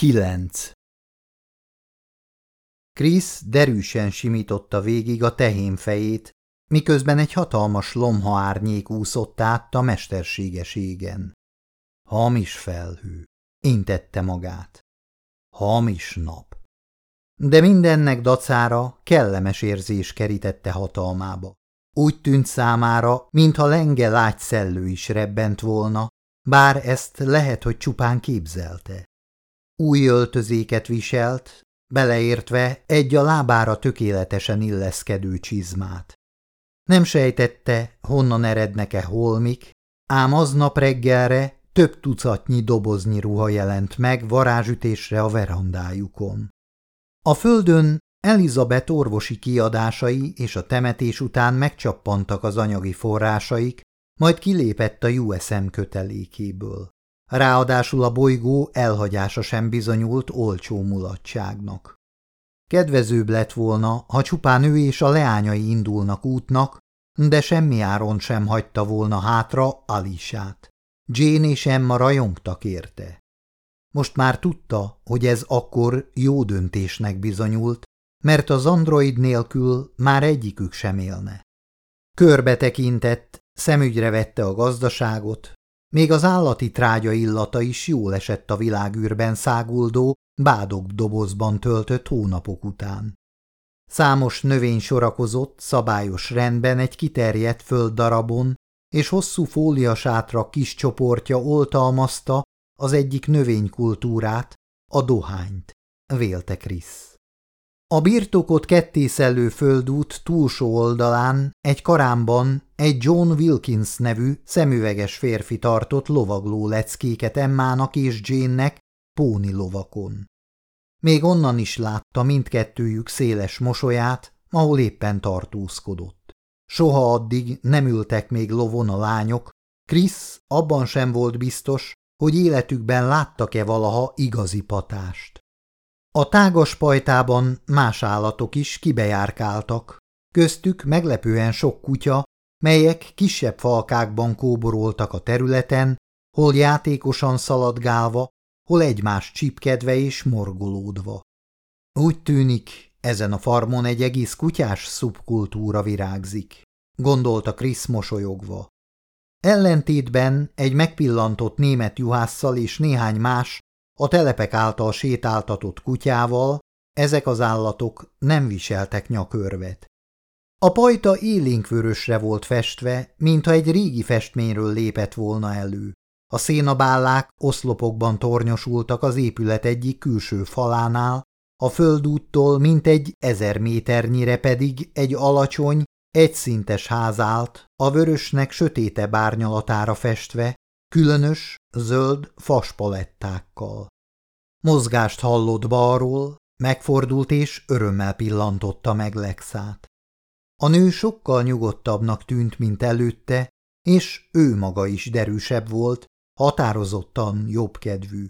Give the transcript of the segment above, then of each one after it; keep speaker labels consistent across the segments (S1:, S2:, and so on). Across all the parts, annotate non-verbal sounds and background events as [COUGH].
S1: 9. Krisz derűsen simította végig a tehén fejét, miközben egy hatalmas lomha árnyék úszott át a mesterséges égen. Hamis felhő, intette magát. Hamis nap. De mindennek dacára kellemes érzés kerítette hatalmába. Úgy tűnt számára, mintha lenge lágy szellő is rebbent volna, bár ezt lehet, hogy csupán képzelte. Új öltözéket viselt, beleértve egy a lábára tökéletesen illeszkedő csizmát. Nem sejtette, honnan erednek-e holmik, ám aznap reggelre több tucatnyi doboznyi ruha jelent meg varázsütésre a verandájukon. A földön Elizabeth orvosi kiadásai és a temetés után megcsappantak az anyagi forrásaik, majd kilépett a USM kötelékéből. Ráadásul a bolygó elhagyása sem bizonyult olcsó mulatságnak. Kedvezőbb lett volna, ha csupán ő és a leányai indulnak útnak, de semmi áron sem hagyta volna hátra Alisát. Jane és Emma rajongtak érte. Most már tudta, hogy ez akkor jó döntésnek bizonyult, mert az android nélkül már egyikük sem élne. Körbe tekintett, szemügyre vette a gazdaságot, még az állati trágya illata is jól esett a világűrben száguldó, bádog dobozban töltött hónapok után. Számos növény sorakozott szabályos rendben egy kiterjedt földdarabon, és hosszú fóliasátra kis csoportja oltalmazta az egyik növénykultúrát, a dohányt, vélte Krisz. A birtokot kettészelő földút túlsó oldalán egy karámban egy John Wilkins nevű szemüveges férfi tartott lovagló leckéket Emmának és Jane-nek póni lovakon. Még onnan is látta mindkettőjük széles mosolyát, ahol éppen tartózkodott. Soha addig nem ültek még lovon a lányok, Krisz abban sem volt biztos, hogy életükben láttak-e valaha igazi patást. A tágas pajtában más állatok is kibejárkáltak, köztük meglepően sok kutya, melyek kisebb falkákban kóboroltak a területen, hol játékosan szaladgálva, hol egymást csipkedve és morgolódva. Úgy tűnik, ezen a farmon egy egész kutyás szubkultúra virágzik, gondolta Krisz mosolyogva. Ellentétben egy megpillantott német juhásszal és néhány más a telepek által sétáltatott kutyával ezek az állatok nem viseltek nyakörvet. A pajta élénkvörösre volt festve, mintha egy régi festményről lépett volna elő. A szénabállák oszlopokban tornyosultak az épület egyik külső falánál, a földúttól mintegy ezer méternyire pedig egy alacsony, egyszintes ház állt, a vörösnek sötéte bárnyalatára festve, különös, zöld faspalettákkal. Mozgást hallott balról, megfordult és örömmel pillantotta meg Lexát. A nő sokkal nyugodtabbnak tűnt, mint előtte, és ő maga is derűsebb volt, határozottan jobbkedvű.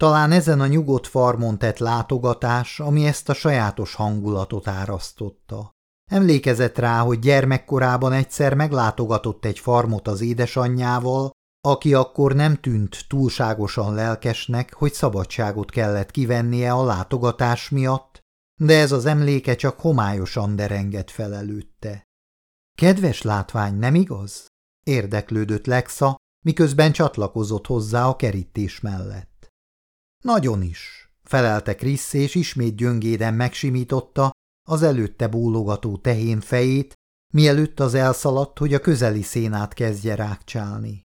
S1: Talán ezen a nyugodt farmon tett látogatás, ami ezt a sajátos hangulatot árasztotta. Emlékezett rá, hogy gyermekkorában egyszer meglátogatott egy farmot az édesanyjával, aki akkor nem tűnt túlságosan lelkesnek, hogy szabadságot kellett kivennie a látogatás miatt, de ez az emléke csak homályosan derengett fel előtte. Kedves látvány, nem igaz? Érdeklődött Lexa, miközben csatlakozott hozzá a kerítés mellett. Nagyon is, felelte Krisz, és ismét gyöngéden megsimította az előtte bólogató tehén fejét, mielőtt az elszaladt, hogy a közeli szénát kezdje rákcsálni.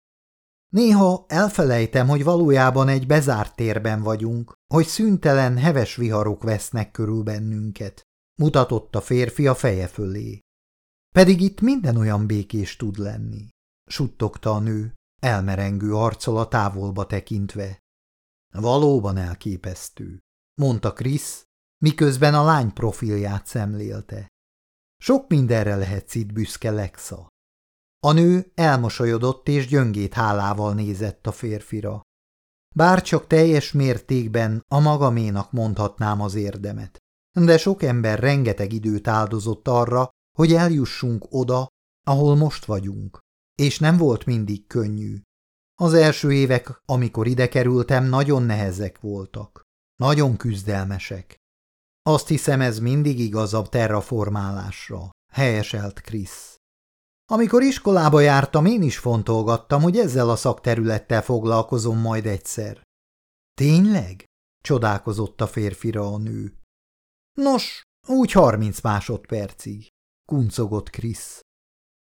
S1: Néha elfelejtem, hogy valójában egy bezárt térben vagyunk, hogy szüntelen, heves viharok vesznek körül bennünket, mutatott a férfi a feje fölé. Pedig itt minden olyan békés tud lenni, suttogta a nő, elmerengő arccal a távolba tekintve. Valóban elképesztő, mondta Krisz, miközben a lány profilját szemlélte. Sok mindenre lehetsz itt büszke, Lexa. A nő elmosolyodott és gyöngét hálával nézett a férfira. Bár csak teljes mértékben a magaménak mondhatnám az érdemet, de sok ember rengeteg időt áldozott arra, hogy eljussunk oda, ahol most vagyunk, és nem volt mindig könnyű. Az első évek, amikor ide kerültem, nagyon nehezek voltak. Nagyon küzdelmesek. Azt hiszem, ez mindig igazabb terraformálásra, helyeselt Krisz. Amikor iskolába jártam, én is fontolgattam, hogy ezzel a szakterülettel foglalkozom majd egyszer. Tényleg? csodálkozott a férfira a nő. Nos, úgy harminc másodpercig, kuncogott Krisz.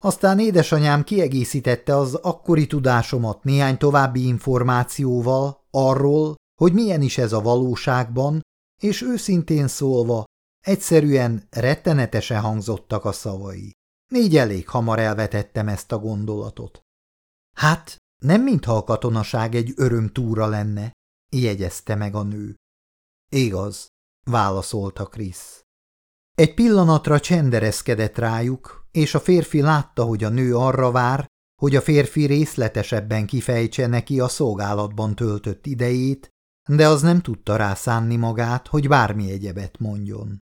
S1: Aztán édesanyám kiegészítette az akkori tudásomat néhány további információval arról, hogy milyen is ez a valóságban, és őszintén szólva, egyszerűen rettenetesen hangzottak a szavai. Így elég hamar elvetettem ezt a gondolatot. Hát, nem mintha a katonaság egy örömtúra lenne, jegyezte meg a nő. Igaz, válaszolta Krisz. Egy pillanatra csendereszkedett rájuk, és a férfi látta, hogy a nő arra vár, hogy a férfi részletesebben kifejtse neki a szolgálatban töltött idejét, de az nem tudta rászánni magát, hogy bármi egyebet mondjon.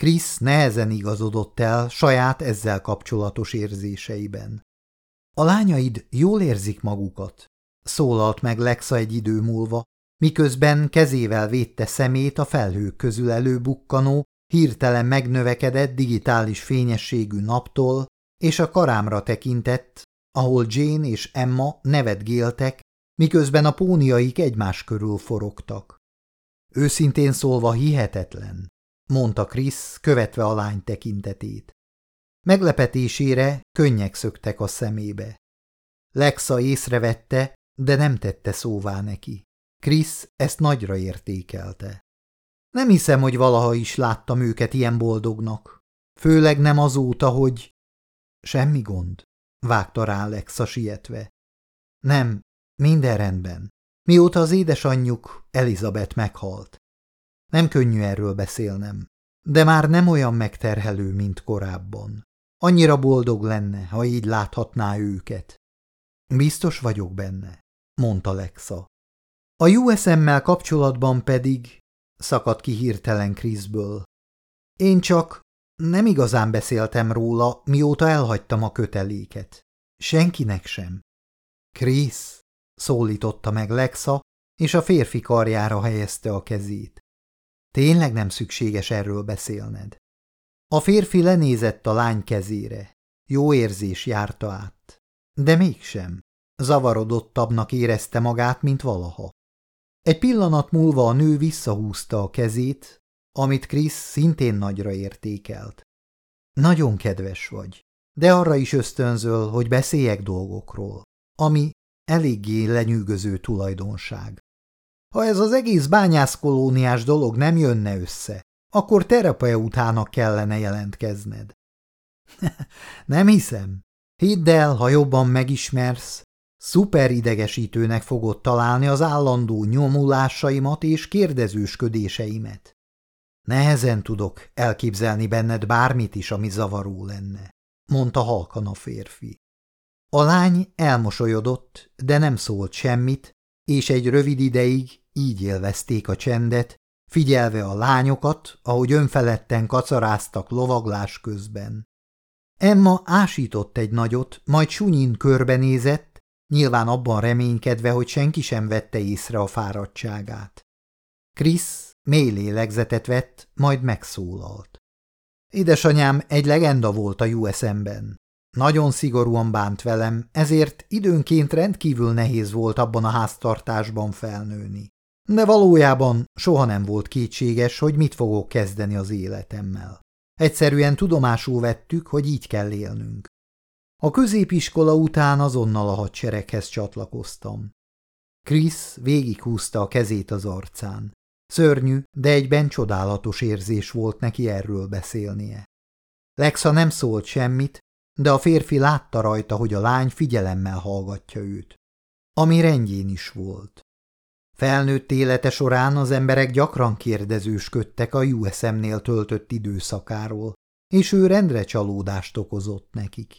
S1: Krisz nehezen igazodott el saját ezzel kapcsolatos érzéseiben. A lányaid jól érzik magukat, szólalt meg Lexa egy idő múlva, miközben kezével védte szemét a felhők közül előbukkanó, hirtelen megnövekedett digitális fényességű naptól, és a karámra tekintett, ahol Jane és Emma nevetgéltek, miközben a póniaik egymás körül forogtak. Őszintén szólva hihetetlen, mondta Krisz, követve a lány tekintetét. Meglepetésére könnyek szöktek a szemébe. Lexa észrevette, de nem tette szóvá neki. Krisz ezt nagyra értékelte. Nem hiszem, hogy valaha is láttam őket ilyen boldognak. Főleg nem azóta, hogy... Semmi gond, vágta rá Alexa sietve. Nem, minden rendben. Mióta az édesanyjuk, Elizabeth meghalt. Nem könnyű erről beszélnem, de már nem olyan megterhelő, mint korábban. Annyira boldog lenne, ha így láthatná őket. Biztos vagyok benne, mondta Lexa. A USM-mel kapcsolatban pedig szakadt ki hirtelen Kriszből. Én csak nem igazán beszéltem róla, mióta elhagytam a köteléket. Senkinek sem. Krisz, szólította meg Lexa, és a férfi karjára helyezte a kezét. Tényleg nem szükséges erről beszélned. A férfi lenézett a lány kezére. Jó érzés járta át. De mégsem. Zavarodottabbnak érezte magát, mint valaha. Egy pillanat múlva a nő visszahúzta a kezét, amit Krisz szintén nagyra értékelt. Nagyon kedves vagy, de arra is ösztönzöl, hogy beszéljek dolgokról, ami eléggé lenyűgöző tulajdonság. Ha ez az egész bányászkolóniás dolog nem jönne össze, akkor terapeutának kellene jelentkezned. [LAUGHS] nem hiszem. Hidd el, ha jobban megismersz, Szuper idegesítőnek fogod találni az állandó nyomulásaimat és kérdezősködéseimet. Nehezen tudok elképzelni benned bármit is, ami zavaró lenne, mondta halkan a férfi. A lány elmosolyodott, de nem szólt semmit, és egy rövid ideig így élvezték a csendet, figyelve a lányokat, ahogy önfeledten kacaráztak lovaglás közben. Emma ásított egy nagyot, majd sunyin körbenézett, nyilván abban reménykedve, hogy senki sem vette észre a fáradtságát. Krisz mély lélegzetet vett, majd megszólalt. Édesanyám egy legenda volt a USM-ben. Nagyon szigorúan bánt velem, ezért időnként rendkívül nehéz volt abban a háztartásban felnőni. De valójában soha nem volt kétséges, hogy mit fogok kezdeni az életemmel. Egyszerűen tudomásul vettük, hogy így kell élnünk. A középiskola után azonnal a hadsereghez csatlakoztam. Krisz végighúzta a kezét az arcán. Szörnyű, de egyben csodálatos érzés volt neki erről beszélnie. Lexa nem szólt semmit, de a férfi látta rajta, hogy a lány figyelemmel hallgatja őt. Ami rendjén is volt. Felnőtt élete során az emberek gyakran kérdezősködtek a USM-nél töltött időszakáról, és ő rendre csalódást okozott nekik.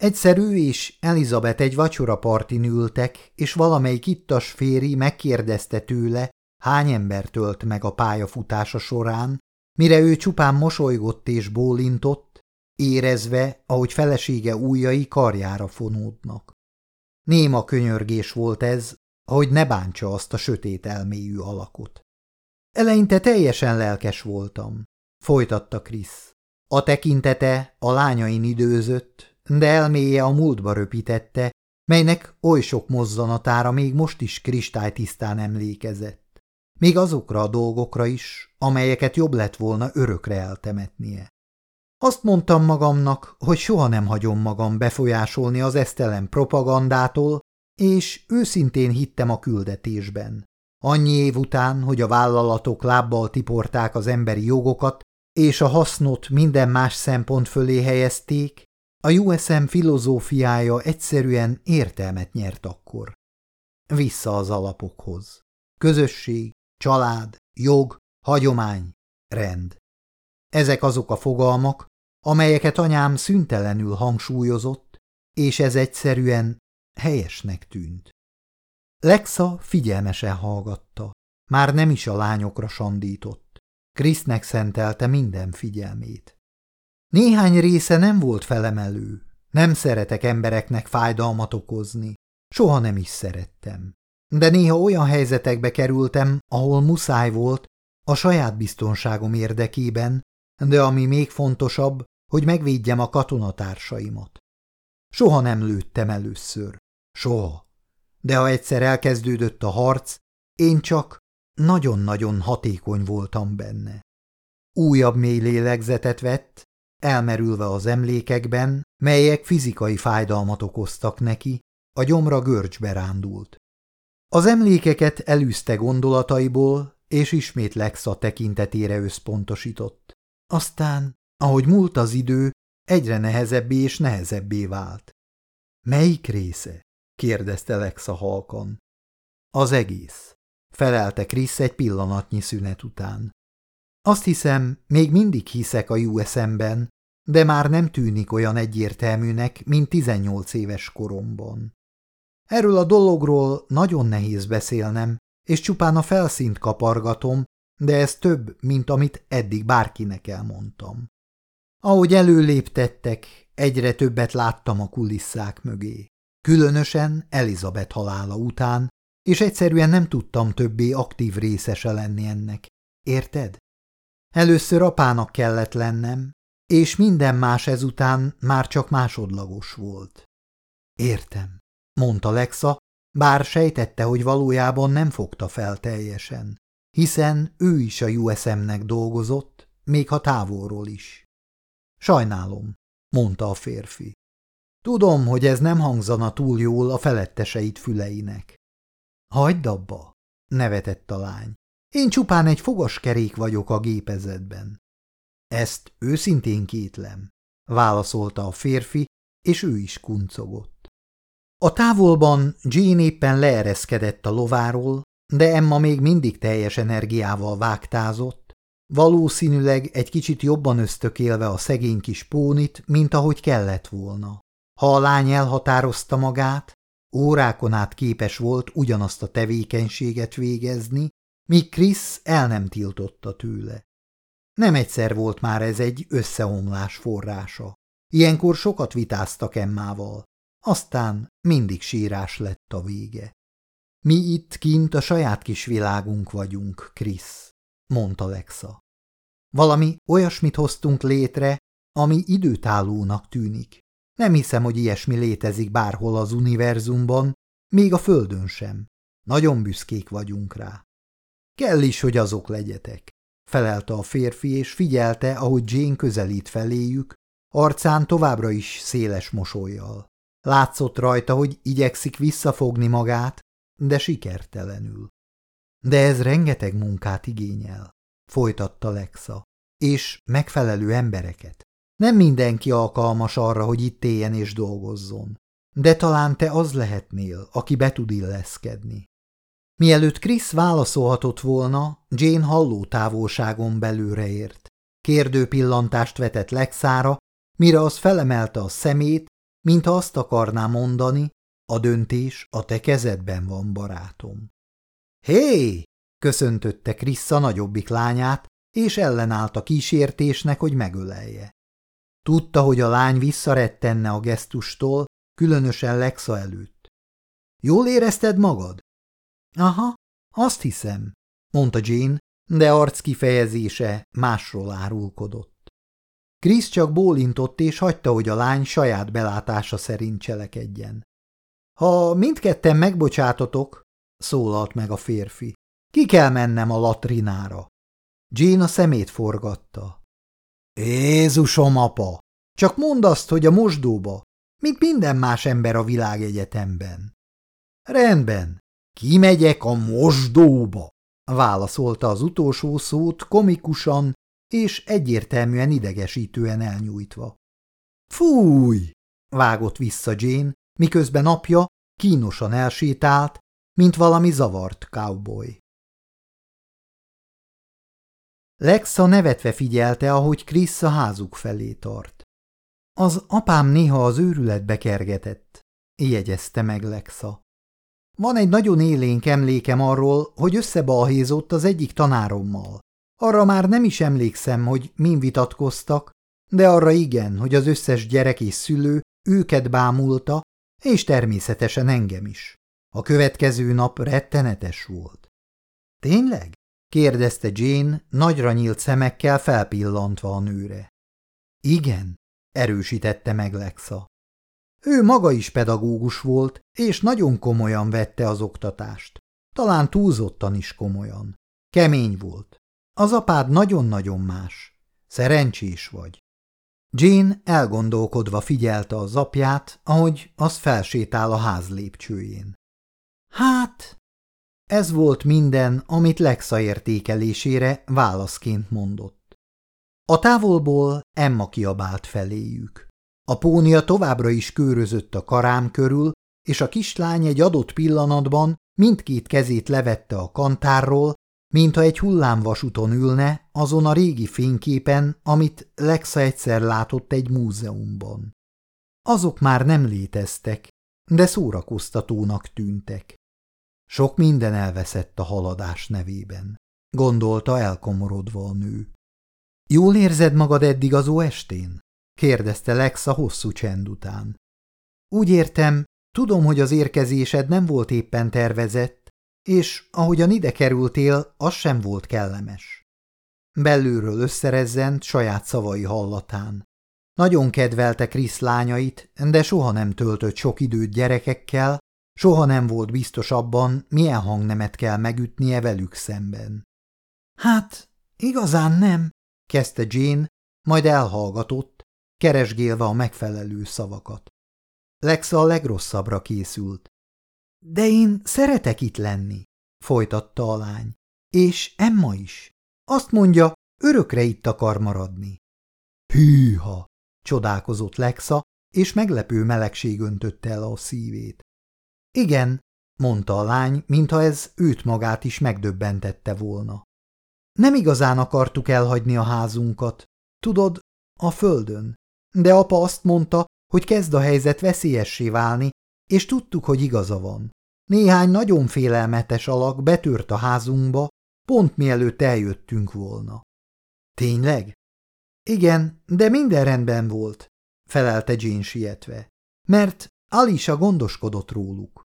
S1: Egyszerű és Elizabeth egy vacsorapartin ültek, és valamelyik ittas féri megkérdezte tőle, hány ember tölt meg a pályafutása során, mire ő csupán mosolygott és bólintott, érezve, ahogy felesége ujjai karjára fonódnak. Néma könyörgés volt ez, hogy ne bántsa azt a sötét elméjű alakot. Eleinte teljesen lelkes voltam, folytatta Krisz. A tekintete a lányain időzött, de elméje a múltba röpítette, melynek oly sok mozzanatára még most is kristálytisztán emlékezett. Még azokra a dolgokra is, amelyeket jobb lett volna örökre eltemetnie. Azt mondtam magamnak, hogy soha nem hagyom magam befolyásolni az esztelen propagandától, és őszintén hittem a küldetésben. Annyi év után, hogy a vállalatok lábbal tiporták az emberi jogokat, és a hasznot minden más szempont fölé helyezték, a USM filozófiája egyszerűen értelmet nyert akkor. Vissza az alapokhoz. Közösség, család, jog, hagyomány, rend. Ezek azok a fogalmak, amelyeket anyám szüntelenül hangsúlyozott, és ez egyszerűen helyesnek tűnt. Lexa figyelmesen hallgatta, már nem is a lányokra sandított. Krisznek szentelte minden figyelmét. Néhány része nem volt felemelő, nem szeretek embereknek fájdalmat okozni, soha nem is szerettem. De néha olyan helyzetekbe kerültem, ahol muszáj volt, a saját biztonságom érdekében, de ami még fontosabb, hogy megvédjem a katonatársaimat. Soha nem lőttem először. Soha. De ha egyszer elkezdődött a harc, én csak nagyon-nagyon hatékony voltam benne. Újabb mély lélegzetet vett, elmerülve az emlékekben, melyek fizikai fájdalmat okoztak neki, a gyomra görcsbe rándult. Az emlékeket elűzte gondolataiból, és ismét Lexa tekintetére összpontosított. Aztán, ahogy múlt az idő, egyre nehezebbé és nehezebbé vált. Melyik része? Kérdezte Lexa halkan. Az egész, felelte Krisz egy pillanatnyi szünet után. Azt hiszem, még mindig hiszek a USM-ben, de már nem tűnik olyan egyértelműnek, mint 18 éves koromban. Erről a dologról nagyon nehéz beszélnem, és csupán a felszínt kapargatom, de ez több, mint amit eddig bárkinek elmondtam. Ahogy előléptettek, egyre többet láttam a kulisszák mögé. Különösen Elizabeth halála után, és egyszerűen nem tudtam többé aktív részese lenni ennek. Érted? Először apának kellett lennem, és minden más ezután már csak másodlagos volt. Értem, mondta Lexa, bár sejtette, hogy valójában nem fogta fel teljesen, hiszen ő is a USM-nek dolgozott, még ha távolról is. Sajnálom, mondta a férfi. Tudom, hogy ez nem hangzana túl jól a feletteseit füleinek. Hagyd abba, nevetett a lány. Én csupán egy fogaskerék vagyok a gépezetben. Ezt őszintén kétlem, válaszolta a férfi, és ő is kuncogott. A távolban Jean éppen leereszkedett a lováról, de Emma még mindig teljes energiával vágtázott, valószínűleg egy kicsit jobban ösztökélve a szegény kis pónit, mint ahogy kellett volna. Ha a lány elhatározta magát, órákon át képes volt ugyanazt a tevékenységet végezni, míg Krisz el nem tiltotta tőle. Nem egyszer volt már ez egy összeomlás forrása. Ilyenkor sokat vitáztak Emmával, aztán mindig sírás lett a vége. Mi itt kint a saját kis világunk vagyunk, Krisz, mondta Lexa. Valami olyasmit hoztunk létre, ami időtállónak tűnik. Nem hiszem, hogy ilyesmi létezik bárhol az univerzumban, még a Földön sem. Nagyon büszkék vagyunk rá. Kell is, hogy azok legyetek, felelte a férfi, és figyelte, ahogy Jane közelít feléjük, arcán továbbra is széles mosolyjal. Látszott rajta, hogy igyekszik visszafogni magát, de sikertelenül. De ez rengeteg munkát igényel, folytatta Lexa, és megfelelő embereket. Nem mindenki alkalmas arra, hogy itt éljen és dolgozzon. De talán te az lehetnél, aki be tud illeszkedni. Mielőtt Krisz válaszolhatott volna, Jane halló távolságon belőre ért. Kérdő pillantást vetett Lexára, mire az felemelte a szemét, mintha azt akarná mondani, a döntés a te kezedben van, barátom. Hé! köszöntötte Krisz a nagyobbik lányát, és ellenállt a kísértésnek, hogy megölelje. Tudta, hogy a lány visszarettenne a gesztustól, különösen Lexa előtt. Jól érezted magad? Aha, azt hiszem, mondta Jane, de arc kifejezése másról árulkodott. Krisz csak bólintott és hagyta, hogy a lány saját belátása szerint cselekedjen. Ha mindketten megbocsátotok, szólalt meg a férfi, ki kell mennem a latrinára. Jane a szemét forgatta. Jézusom, apa! Csak mondd azt, hogy a mosdóba, mint minden más ember a világegyetemben. Rendben, kimegyek a mosdóba, válaszolta az utolsó szót komikusan és egyértelműen idegesítően elnyújtva. Fúj! vágott vissza Jane, miközben apja kínosan elsétált, mint valami zavart cowboy. Lexa nevetve figyelte, ahogy Krisz a házuk felé tart. Az apám néha az őrületbe kergetett, jegyezte meg Lexa. Van egy nagyon élénk emlékem arról, hogy összebalhézott az egyik tanárommal. Arra már nem is emlékszem, hogy min vitatkoztak, de arra igen, hogy az összes gyerek és szülő őket bámulta, és természetesen engem is. A következő nap rettenetes volt. Tényleg? Kérdezte Jane, nagyra nyílt szemekkel felpillantva a nőre. Igen, erősítette meg Lexa. Ő maga is pedagógus volt, és nagyon komolyan vette az oktatást. Talán túlzottan is komolyan. Kemény volt. Az apád nagyon-nagyon más. Szerencsés vagy. Jane elgondolkodva figyelte az apját, ahogy az felsétál a ház lépcsőjén. Hát, ez volt minden, amit Lexa értékelésére válaszként mondott. A távolból Emma kiabált feléjük. A pónia továbbra is körözött a karám körül, és a kislány egy adott pillanatban mindkét kezét levette a kantárról, mintha egy hullámvasúton ülne azon a régi fényképen, amit Lexa egyszer látott egy múzeumban. Azok már nem léteztek, de szórakoztatónak tűntek. Sok minden elveszett a haladás nevében, gondolta elkomorodva a nő. Jól érzed magad eddig az estén? kérdezte Lex a hosszú csend után. Úgy értem, tudom, hogy az érkezésed nem volt éppen tervezett, és ahogyan ide kerültél, az sem volt kellemes. Belülről összerezzent saját szavai hallatán. Nagyon kedvelte Krisz lányait, de soha nem töltött sok időt gyerekekkel, soha nem volt biztos abban, milyen hangnemet kell megütnie velük szemben. Hát, igazán nem, kezdte Jane, majd elhallgatott, keresgélve a megfelelő szavakat. Lexa a legrosszabbra készült. De én szeretek itt lenni, folytatta a lány. És Emma is. Azt mondja, örökre itt akar maradni. Hűha! csodálkozott Lexa, és meglepő melegség öntötte el a szívét. Igen, mondta a lány, mintha ez őt magát is megdöbbentette volna. Nem igazán akartuk elhagyni a házunkat. Tudod, a földön. De apa azt mondta, hogy kezd a helyzet veszélyessé válni, és tudtuk, hogy igaza van. Néhány nagyon félelmetes alak betört a házunkba, pont mielőtt eljöttünk volna. Tényleg? Igen, de minden rendben volt, felelte Jane sietve, mert Alisa gondoskodott róluk.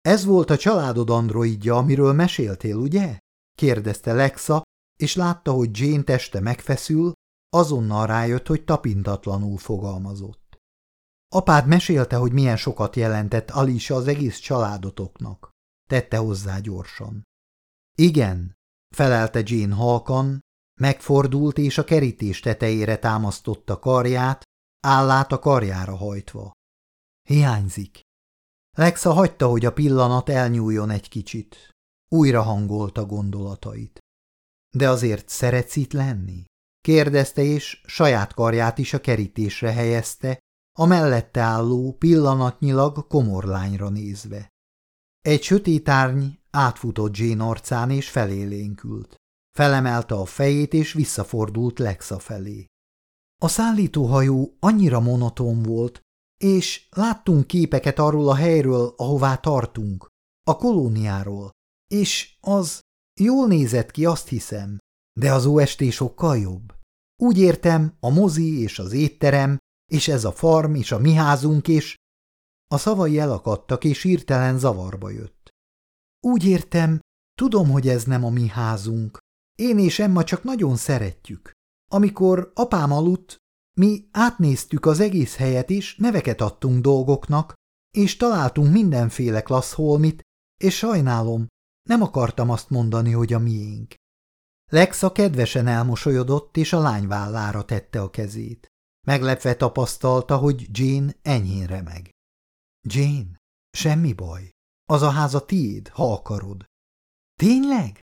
S1: Ez volt a családod androidja, amiről meséltél, ugye? kérdezte Lexa, és látta, hogy Jane teste megfeszül, Azonnal rájött, hogy tapintatlanul fogalmazott. Apád mesélte, hogy milyen sokat jelentett Alisa az egész családotoknak. Tette hozzá gyorsan. Igen, felelte Jane halkan, megfordult és a kerítés tetejére támasztotta karját, állát a karjára hajtva. Hiányzik. Lexa hagyta, hogy a pillanat elnyúljon egy kicsit. Újra hangolta gondolatait. De azért szeretsz itt lenni? kérdezte, és saját karját is a kerítésre helyezte, a mellette álló, pillanatnyilag komorlányra nézve. Egy sötét árny átfutott Jane arcán és felélénkült. Felemelte a fejét és visszafordult Lexa felé. A szállítóhajó annyira monoton volt, és láttunk képeket arról a helyről, ahová tartunk, a kolóniáról, és az jól nézett ki, azt hiszem, de az OST sokkal jobb. Úgy értem, a mozi és az étterem, és ez a farm és a mi házunk és... A szavai elakadtak, és írtelen zavarba jött. Úgy értem, tudom, hogy ez nem a mi házunk, Én és Emma csak nagyon szeretjük. Amikor apám aludt, mi átnéztük az egész helyet is, neveket adtunk dolgoknak, és találtunk mindenféle klassz holmit, és sajnálom, nem akartam azt mondani, hogy a miénk. Lexa kedvesen elmosolyodott, és a lány vállára tette a kezét. Meglepve tapasztalta, hogy Jane enyhén remeg. Jane, semmi baj. Az a ház a tiéd, ha akarod. Tényleg?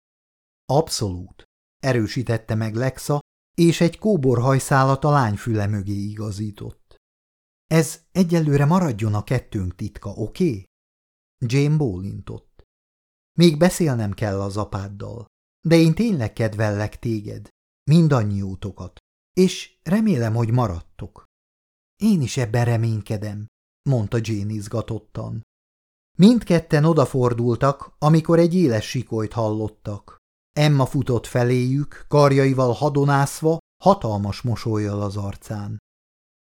S1: Abszolút, erősítette meg Lexa, és egy kóborhajszálat a lány füle mögé igazított. Ez egyelőre maradjon a kettőnk titka, oké? Okay? Jane bólintott. Még beszélnem kell az apáddal, de én tényleg kedvellek téged, útokat, és remélem, hogy maradtok. Én is ebben reménykedem, mondta Jane izgatottan. Mindketten odafordultak, amikor egy éles sikolyt hallottak. Emma futott feléjük, karjaival hadonászva, hatalmas mosolyjal az arcán.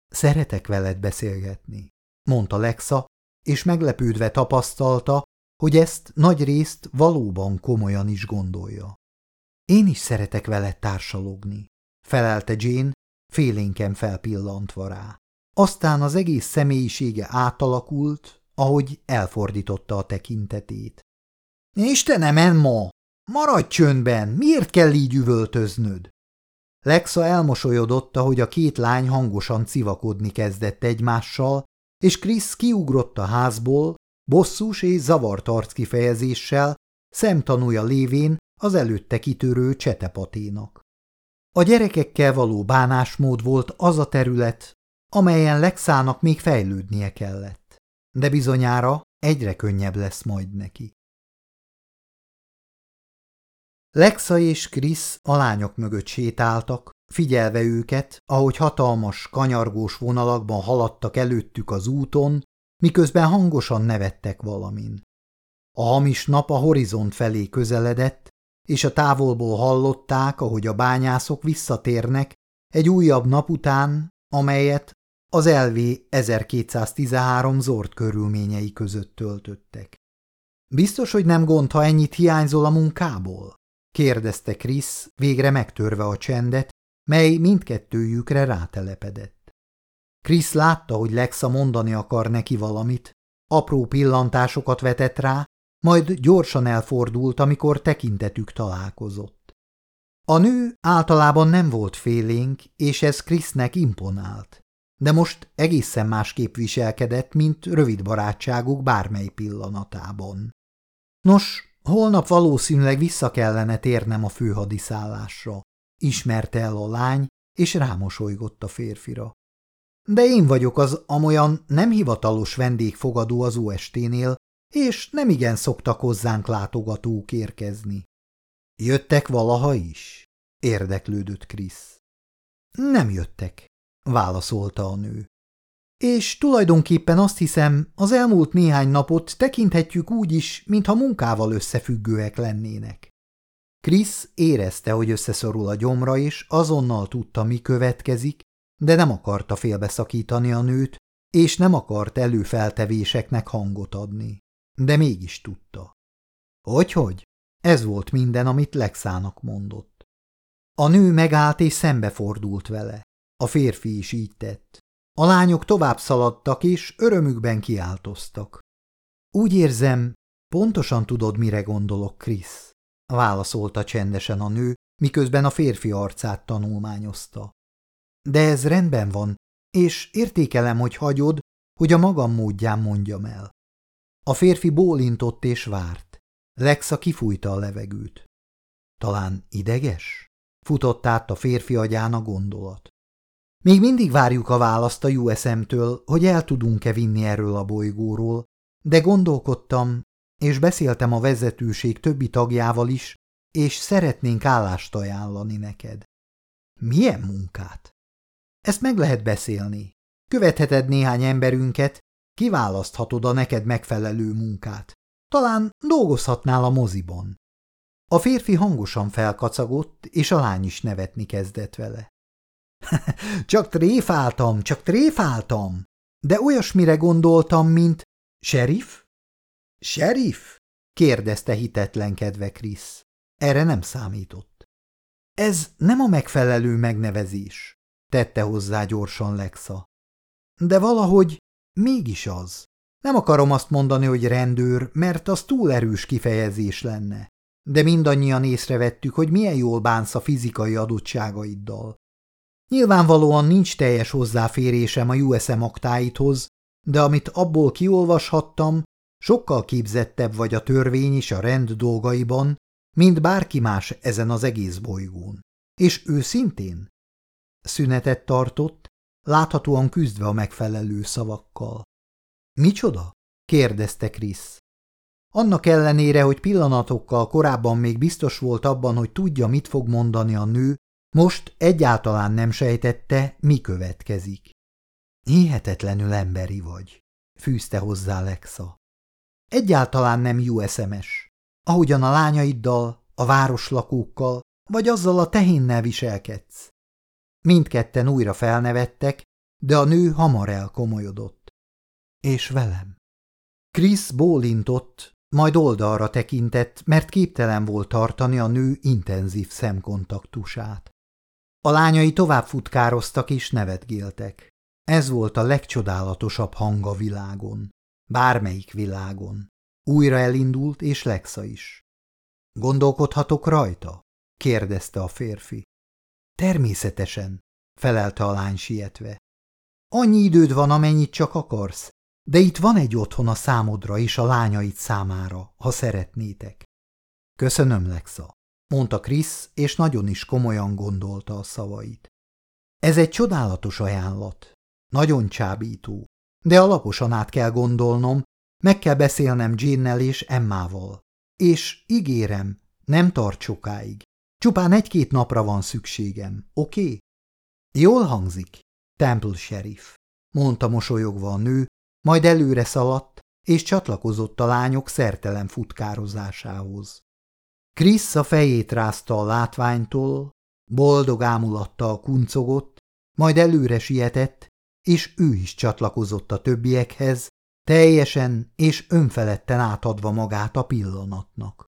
S1: Szeretek veled beszélgetni, mondta Lexa, és meglepődve tapasztalta, hogy ezt nagy részt valóban komolyan is gondolja. Én is szeretek veled társalogni, felelte Jane, félénken felpillantva rá. Aztán az egész személyisége átalakult, ahogy elfordította a tekintetét. – Istenem, Emma! Maradj csöndben! Miért kell így üvöltöznöd? Lexa elmosolyodott, ahogy a két lány hangosan civakodni kezdett egymással, és Krisz kiugrott a házból, bosszus és zavart arckifejezéssel, szemtanúja lévén az előtte kitörő csetepaténak. A gyerekekkel való bánásmód volt az a terület, amelyen Lexának még fejlődnie kellett, de bizonyára egyre könnyebb lesz majd neki. Lexa és Krisz a lányok mögött sétáltak, figyelve őket, ahogy hatalmas, kanyargós vonalakban haladtak előttük az úton, miközben hangosan nevettek valamin. A hamis nap a horizont felé közeledett, és a távolból hallották, ahogy a bányászok visszatérnek egy újabb nap után, amelyet az LV 1213 zord körülményei között töltöttek. Biztos, hogy nem gond, ha ennyit hiányzol a munkából? Kérdezte Krisz, végre megtörve a csendet, mely mindkettőjükre rátelepedett. Krisz látta, hogy Lexa mondani akar neki valamit, apró pillantásokat vetett rá, majd gyorsan elfordult, amikor tekintetük találkozott. A nő általában nem volt félénk, és ez Krisznek imponált, de most egészen másképp viselkedett, mint rövid barátságuk bármely pillanatában. Nos, Holnap valószínűleg vissza kellene térnem a főhadiszállásra, ismerte el a lány, és rámosolygott a férfira. De én vagyok az amolyan nem hivatalos vendégfogadó az OST-nél, és nem igen szoktak hozzánk látogatók érkezni. Jöttek valaha is? érdeklődött Krisz. Nem jöttek, válaszolta a nő. És tulajdonképpen azt hiszem, az elmúlt néhány napot tekinthetjük úgy is, mintha munkával összefüggőek lennének. Krisz érezte, hogy összeszorul a gyomra, és azonnal tudta, mi következik, de nem akarta félbeszakítani a nőt, és nem akart előfeltevéseknek hangot adni. De mégis tudta. Hogyhogy? Ez volt minden, amit Lexának mondott. A nő megállt és szembefordult vele. A férfi is így tett. A lányok tovább szaladtak, és örömükben kiáltoztak. Úgy érzem, pontosan tudod, mire gondolok, Krisz, válaszolta csendesen a nő, miközben a férfi arcát tanulmányozta. De ez rendben van, és értékelem, hogy hagyod, hogy a magam módján mondjam el. A férfi bólintott és várt. Lexa kifújta a levegőt. Talán ideges? Futott át a férfi agyán a gondolat. Még mindig várjuk a választ a USM-től, hogy el tudunk-e vinni erről a bolygóról, de gondolkodtam, és beszéltem a vezetőség többi tagjával is, és szeretnénk állást ajánlani neked. Milyen munkát? Ezt meg lehet beszélni. Követheted néhány emberünket, kiválaszthatod a neked megfelelő munkát. Talán dolgozhatnál a moziban. A férfi hangosan felkacagott, és a lány is nevetni kezdett vele. [LAUGHS] csak tréfáltam, csak tréfáltam. De olyasmire gondoltam, mint... Sheriff? Sheriff? kérdezte hitetlenkedve Krisz. Erre nem számított. Ez nem a megfelelő megnevezés, tette hozzá gyorsan Lexa. De valahogy mégis az. Nem akarom azt mondani, hogy rendőr, mert az túl erős kifejezés lenne. De mindannyian észrevettük, hogy milyen jól bánsz a fizikai adottságaiddal. Nyilvánvalóan nincs teljes hozzáférésem a USM aktáithoz, de amit abból kiolvashattam, sokkal képzettebb vagy a törvény és a rend dolgaiban, mint bárki más ezen az egész bolygón. És ő szintén? Szünetet tartott, láthatóan küzdve a megfelelő szavakkal. Micsoda? kérdezte Krisz. Annak ellenére, hogy pillanatokkal korábban még biztos volt abban, hogy tudja, mit fog mondani a nő, most egyáltalán nem sejtette, mi következik. Hihetetlenül emberi vagy, fűzte hozzá Lexa. Egyáltalán nem USMS. Ahogyan a lányaiddal, a városlakókkal, vagy azzal a tehénnel viselkedsz. Mindketten újra felnevettek, de a nő hamar elkomolyodott. És velem. Krisz bólintott, majd oldalra tekintett, mert képtelen volt tartani a nő intenzív szemkontaktusát. A lányai tovább futkároztak és nevetgéltek. Ez volt a legcsodálatosabb hang a világon. Bármelyik világon. Újra elindult, és Lexa is. Gondolkodhatok rajta? kérdezte a férfi. Természetesen, felelte a lány sietve. Annyi időd van, amennyit csak akarsz, de itt van egy otthon a számodra és a lányait számára, ha szeretnétek. Köszönöm, Lexa, mondta Krisz, és nagyon is komolyan gondolta a szavait. Ez egy csodálatos ajánlat, nagyon csábító, de alaposan át kell gondolnom, meg kell beszélnem Jane-nel és Emmával. És ígérem, nem tart sokáig. Csupán egy-két napra van szükségem, oké? Okay? Jól hangzik, Temple Sheriff, mondta mosolyogva a nő, majd előre szaladt, és csatlakozott a lányok szertelen futkározásához. Krisz a fejét rázta a látványtól, boldog ámulattal kuncogott, majd előre sietett, és ő is csatlakozott a többiekhez, teljesen és önfeledten átadva magát a pillanatnak.